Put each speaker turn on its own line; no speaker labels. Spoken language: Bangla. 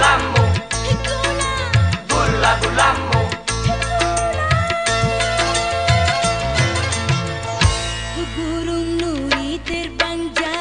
gulamu gula gulamu gurun nuri terbang jauh